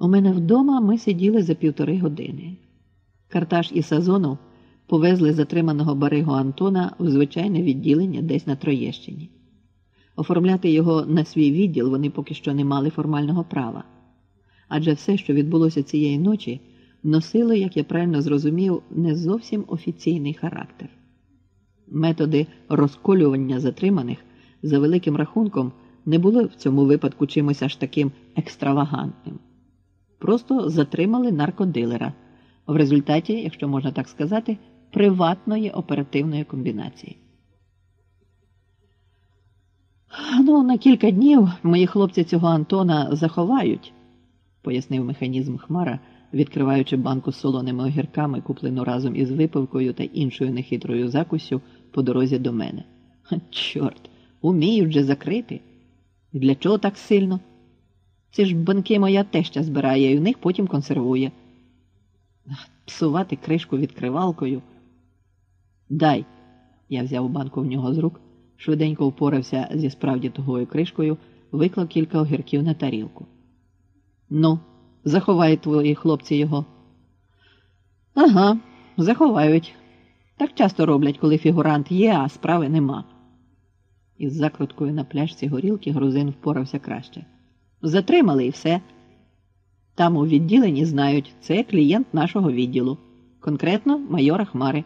У мене вдома ми сиділи за півтори години. Карташ і Сазонов повезли затриманого Баригу Антона в звичайне відділення десь на Троєщині. Оформляти його на свій відділ вони поки що не мали формального права. Адже все, що відбулося цієї ночі, носило, як я правильно зрозумів, не зовсім офіційний характер. Методи розколювання затриманих за великим рахунком не були в цьому випадку чимось аж таким екстравагантним. Просто затримали наркодилера в результаті, якщо можна так сказати, приватної оперативної комбінації. Ну, на кілька днів мої хлопці цього Антона заховають, пояснив механізм Хмара, відкриваючи банку з солоними огірками, куплену разом із випивкою та іншою нехитрою закусю по дорозі до мене. Чорт, уміють же закрити. І для чого так сильно? Ці ж банки моя теща збирає і в них потім консервує. Псувати кришку відкривалкою. Дай. Я взяв банку в нього з рук, швиденько впорався зі справді тугою кришкою, виклав кілька огірків на тарілку. Ну, заховають твої хлопці його. Ага, заховають. Так часто роблять, коли фігурант є, а справи нема. Із закруткою на пляшці горілки грузин впорався краще. Затримали і все. Там у відділенні знають, це клієнт нашого відділу, конкретно майора Хмари.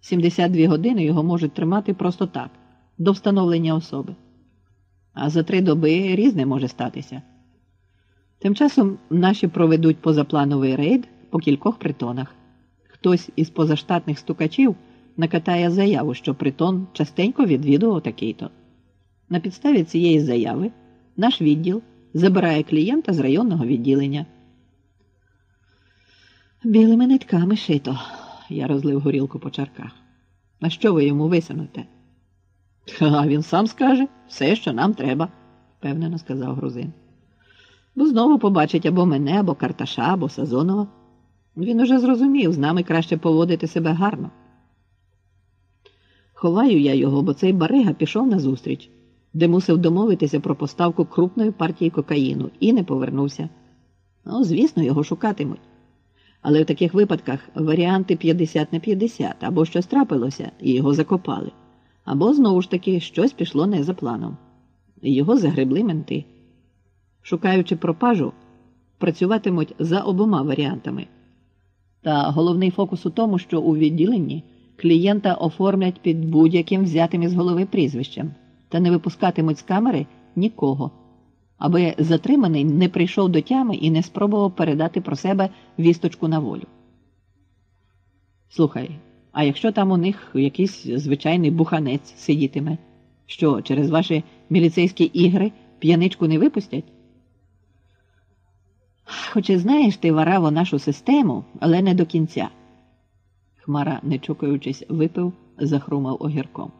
72 години його можуть тримати просто так, до встановлення особи. А за три доби різне може статися. Тим часом наші проведуть позаплановий рейд по кількох притонах. Хтось із позаштатних стукачів накатає заяву, що притон частенько відвідував такий-то. На підставі цієї заяви наш відділ забирає клієнта з районного відділення. Білими нитками шито, я розлив горілку по чарках. А що ви йому висунете? А він сам скаже все, що нам треба, впевнено сказав грузин. Бо знову побачить або мене, або Карташа, або Сазонова. Він уже зрозумів, з нами краще поводити себе гарно. Ховаю я його, бо цей барига пішов на зустріч, де мусив домовитися про поставку крупної партії кокаїну і не повернувся. Ну, звісно, його шукатимуть. Але в таких випадках варіанти 50 на 50, або щось трапилося і його закопали, або знову ж таки щось пішло не за планом. Його загребли менти. Шукаючи пропажу, працюватимуть за обома варіантами. Та головний фокус у тому, що у відділенні клієнта оформлять під будь-яким взятим із голови прізвищем та не випускатимуть з камери нікого, аби затриманий не прийшов до тями і не спробував передати про себе вісточку на волю. Слухай, а якщо там у них якийсь звичайний буханець сидітиме, що через ваші міліцейські ігри п'яничку не випустять? Хоч і знаєш ти вараво нашу систему, але не до кінця. Хмара, не чукаючись, випив, захрумав огірком.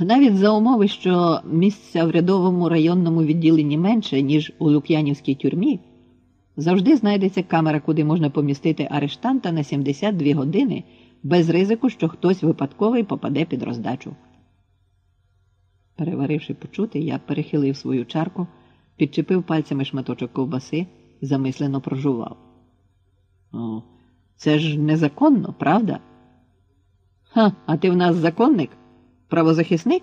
Навіть за умови, що місця в рядовому районному відділенні менше, ніж у Лук'янівській тюрмі, завжди знайдеться камера, куди можна помістити арештанта на 72 години без ризику, що хтось випадковий попаде під роздачу. Переваривши почути, я перехилив свою чарку, підчепив пальцями шматочок ковбаси, замислено прожував. О, це ж незаконно, правда? Ха, а ти в нас законник? Правозахисник?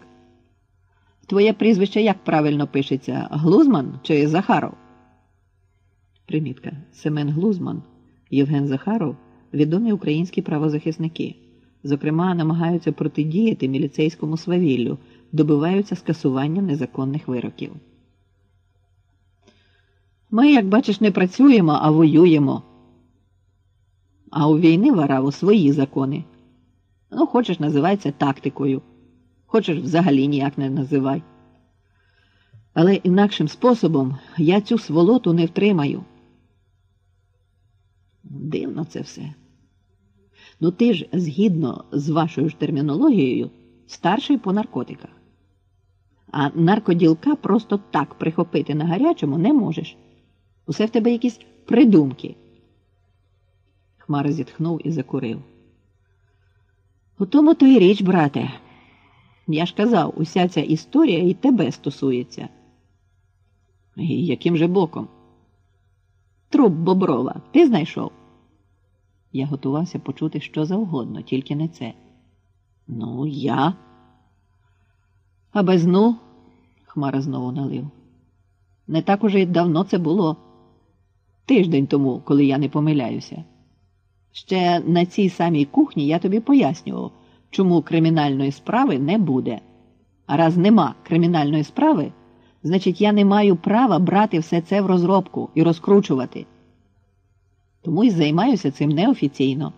Твоє прізвище як правильно пишеться? Глузман чи Захаров? Примітка. Семен Глузман, Євген Захаров відомі українські правозахисники. Зокрема, намагаються протидіяти міліцейському свавіллю, добиваються скасування незаконних вироків. Ми, як бачиш, не працюємо, а воюємо. А у війни вараву свої закони. Ну, хочеш, називається тактикою, хочеш взагалі ніяк не називай. Але інакшим способом я цю сволоту не втримаю. Дивно це все. Ну ти ж, згідно з вашою ж термінологією, старший по наркотиках. А наркоділка просто так прихопити на гарячому не можеш. Усе в тебе якісь придумки. Хмара зітхнув і закурив. У тому то й річ, брате. Я ж казав, уся ця історія і тебе стосується. І яким же боком? Труп Боброва, ти знайшов? Я готувався почути що завгодно, тільки не це. Ну, я. А без ну, Хмара знову налив. Не так уже й давно це було. Тиждень тому, коли я не помиляюся. Ще на цій самій кухні я тобі пояснював, чому кримінальної справи не буде. А раз нема кримінальної справи, значить я не маю права брати все це в розробку і розкручувати. Тому і займаюся цим неофіційно.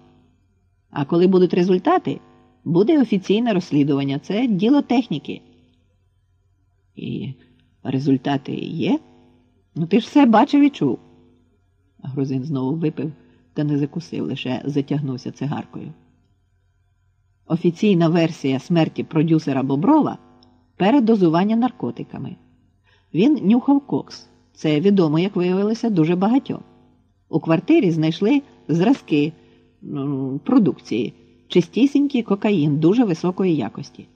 А коли будуть результати, буде офіційне розслідування. Це діло техніки. І результати є? Ну ти ж все бачив і чув. Грузин знову випив та не закусив, лише затягнувся цигаркою. Офіційна версія смерті продюсера Боброва передозування наркотиками. Він нюхав кокс. Це відомо, як виявилося, дуже багатьом. У квартирі знайшли зразки ну, продукції, чистісінький кокаїн дуже високої якості.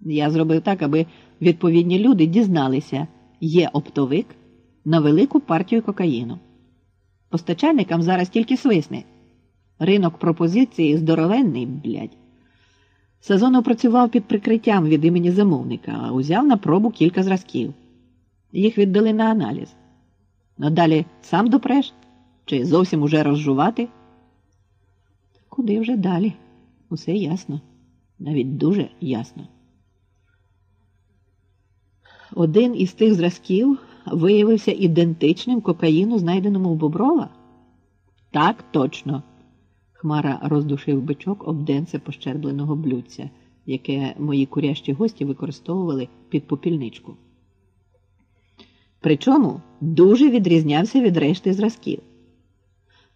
Я зробив так, аби відповідні люди дізналися, є оптовик на велику партію кокаїну. Постачальникам зараз тільки свисне. Ринок пропозиції здоровенний, блядь. Сезон опрацював під прикриттям від імені замовника, а узяв на пробу кілька зразків. Їх віддали на аналіз. А далі сам допреш чи зовсім уже розжувати? Куди вже далі? Усе ясно, навіть дуже ясно. Один із тих зразків виявився ідентичним кокаїну, знайденому в Боброва? Так, точно. Хмара роздушив бичок об денце пощербленого блюдця, яке мої курящі гості використовували під попільничку. Причому дуже відрізнявся від решти зразків.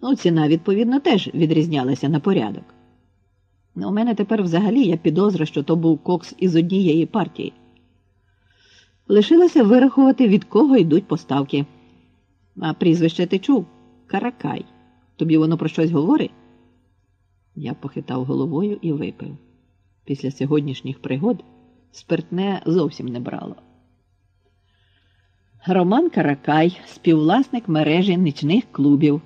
Ну, ціна, відповідно, теж відрізнялася на порядок. У мене тепер взагалі є підозра, що то був кокс із однієї партії. Лишилося вирахувати, від кого йдуть поставки. А прізвище ти чув Каракай. Тобі воно про щось говорить? Я похитав головою і випив. Після сьогоднішніх пригод спиртне зовсім не брало. Роман Каракай, співвласник мережі нічних клубів.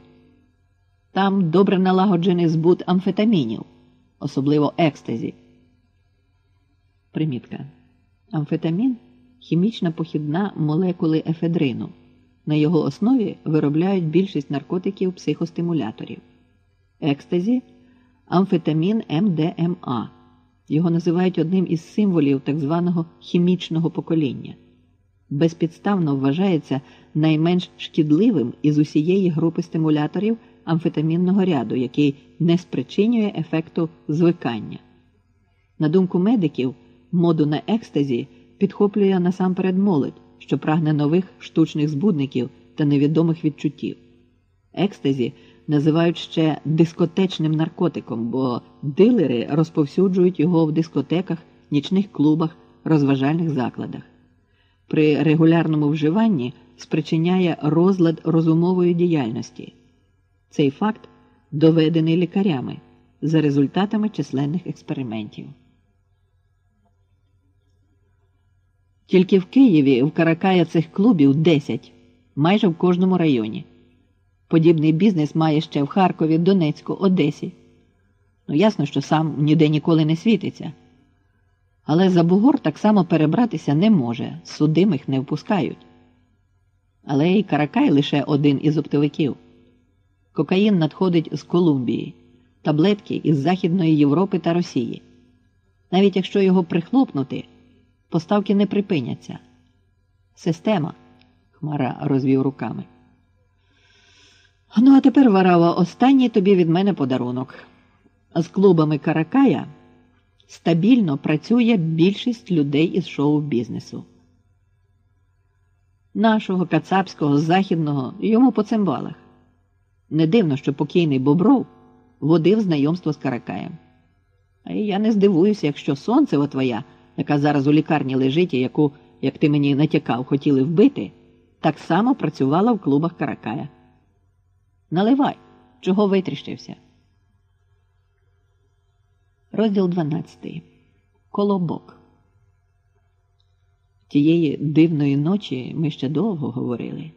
Там добре налагоджений збут амфетамінів, особливо екстазі. Примітка. Амфетамін хімічна похідна молекули ефедрину. На його основі виробляють більшість наркотиків психостимуляторів. Екстазі амфетамін МДМА. Його називають одним із символів так званого хімічного покоління. Безпідставно вважається найменш шкідливим із усієї групи стимуляторів амфетамінного ряду, який не спричинює ефекту звикання. На думку медиків, моду на екстазі підхоплює насамперед молодь, що прагне нових штучних збудників та невідомих відчуттів. Екстазі називають ще дискотечним наркотиком, бо дилери розповсюджують його в дискотеках, нічних клубах, розважальних закладах. При регулярному вживанні спричиняє розлад розумової діяльності. Цей факт доведений лікарями за результатами численних експериментів. Тільки в Києві в Каракая цих клубів 10, майже в кожному районі. Подібний бізнес має ще в Харкові, Донецьку, Одесі. Ну, ясно, що сам ніде ніколи не світиться. Але за бугор так само перебратися не може, судимих не впускають. Але і Каракай лише один із оптовиків. Кокаїн надходить з Колумбії, таблетки із Західної Європи та Росії. Навіть якщо його прихлопнути, поставки не припиняться. Система, Хмара розвів руками. Ну, а тепер, Варава, останній тобі від мене подарунок. З клубами Каракая стабільно працює більшість людей із шоу-бізнесу. Нашого кацапського, західного йому по цимбалах. Не дивно, що покійний Бобров водив знайомство з Каракаєм. А я не здивуюся, якщо сонцева твоя, яка зараз у лікарні лежить і яку, як ти мені натякав, хотіли вбити, так само працювала в клубах Каракая. Наливай, чого витріщився. Розділ 12. Колобок. Тієї дивної ночі ми ще довго говорили.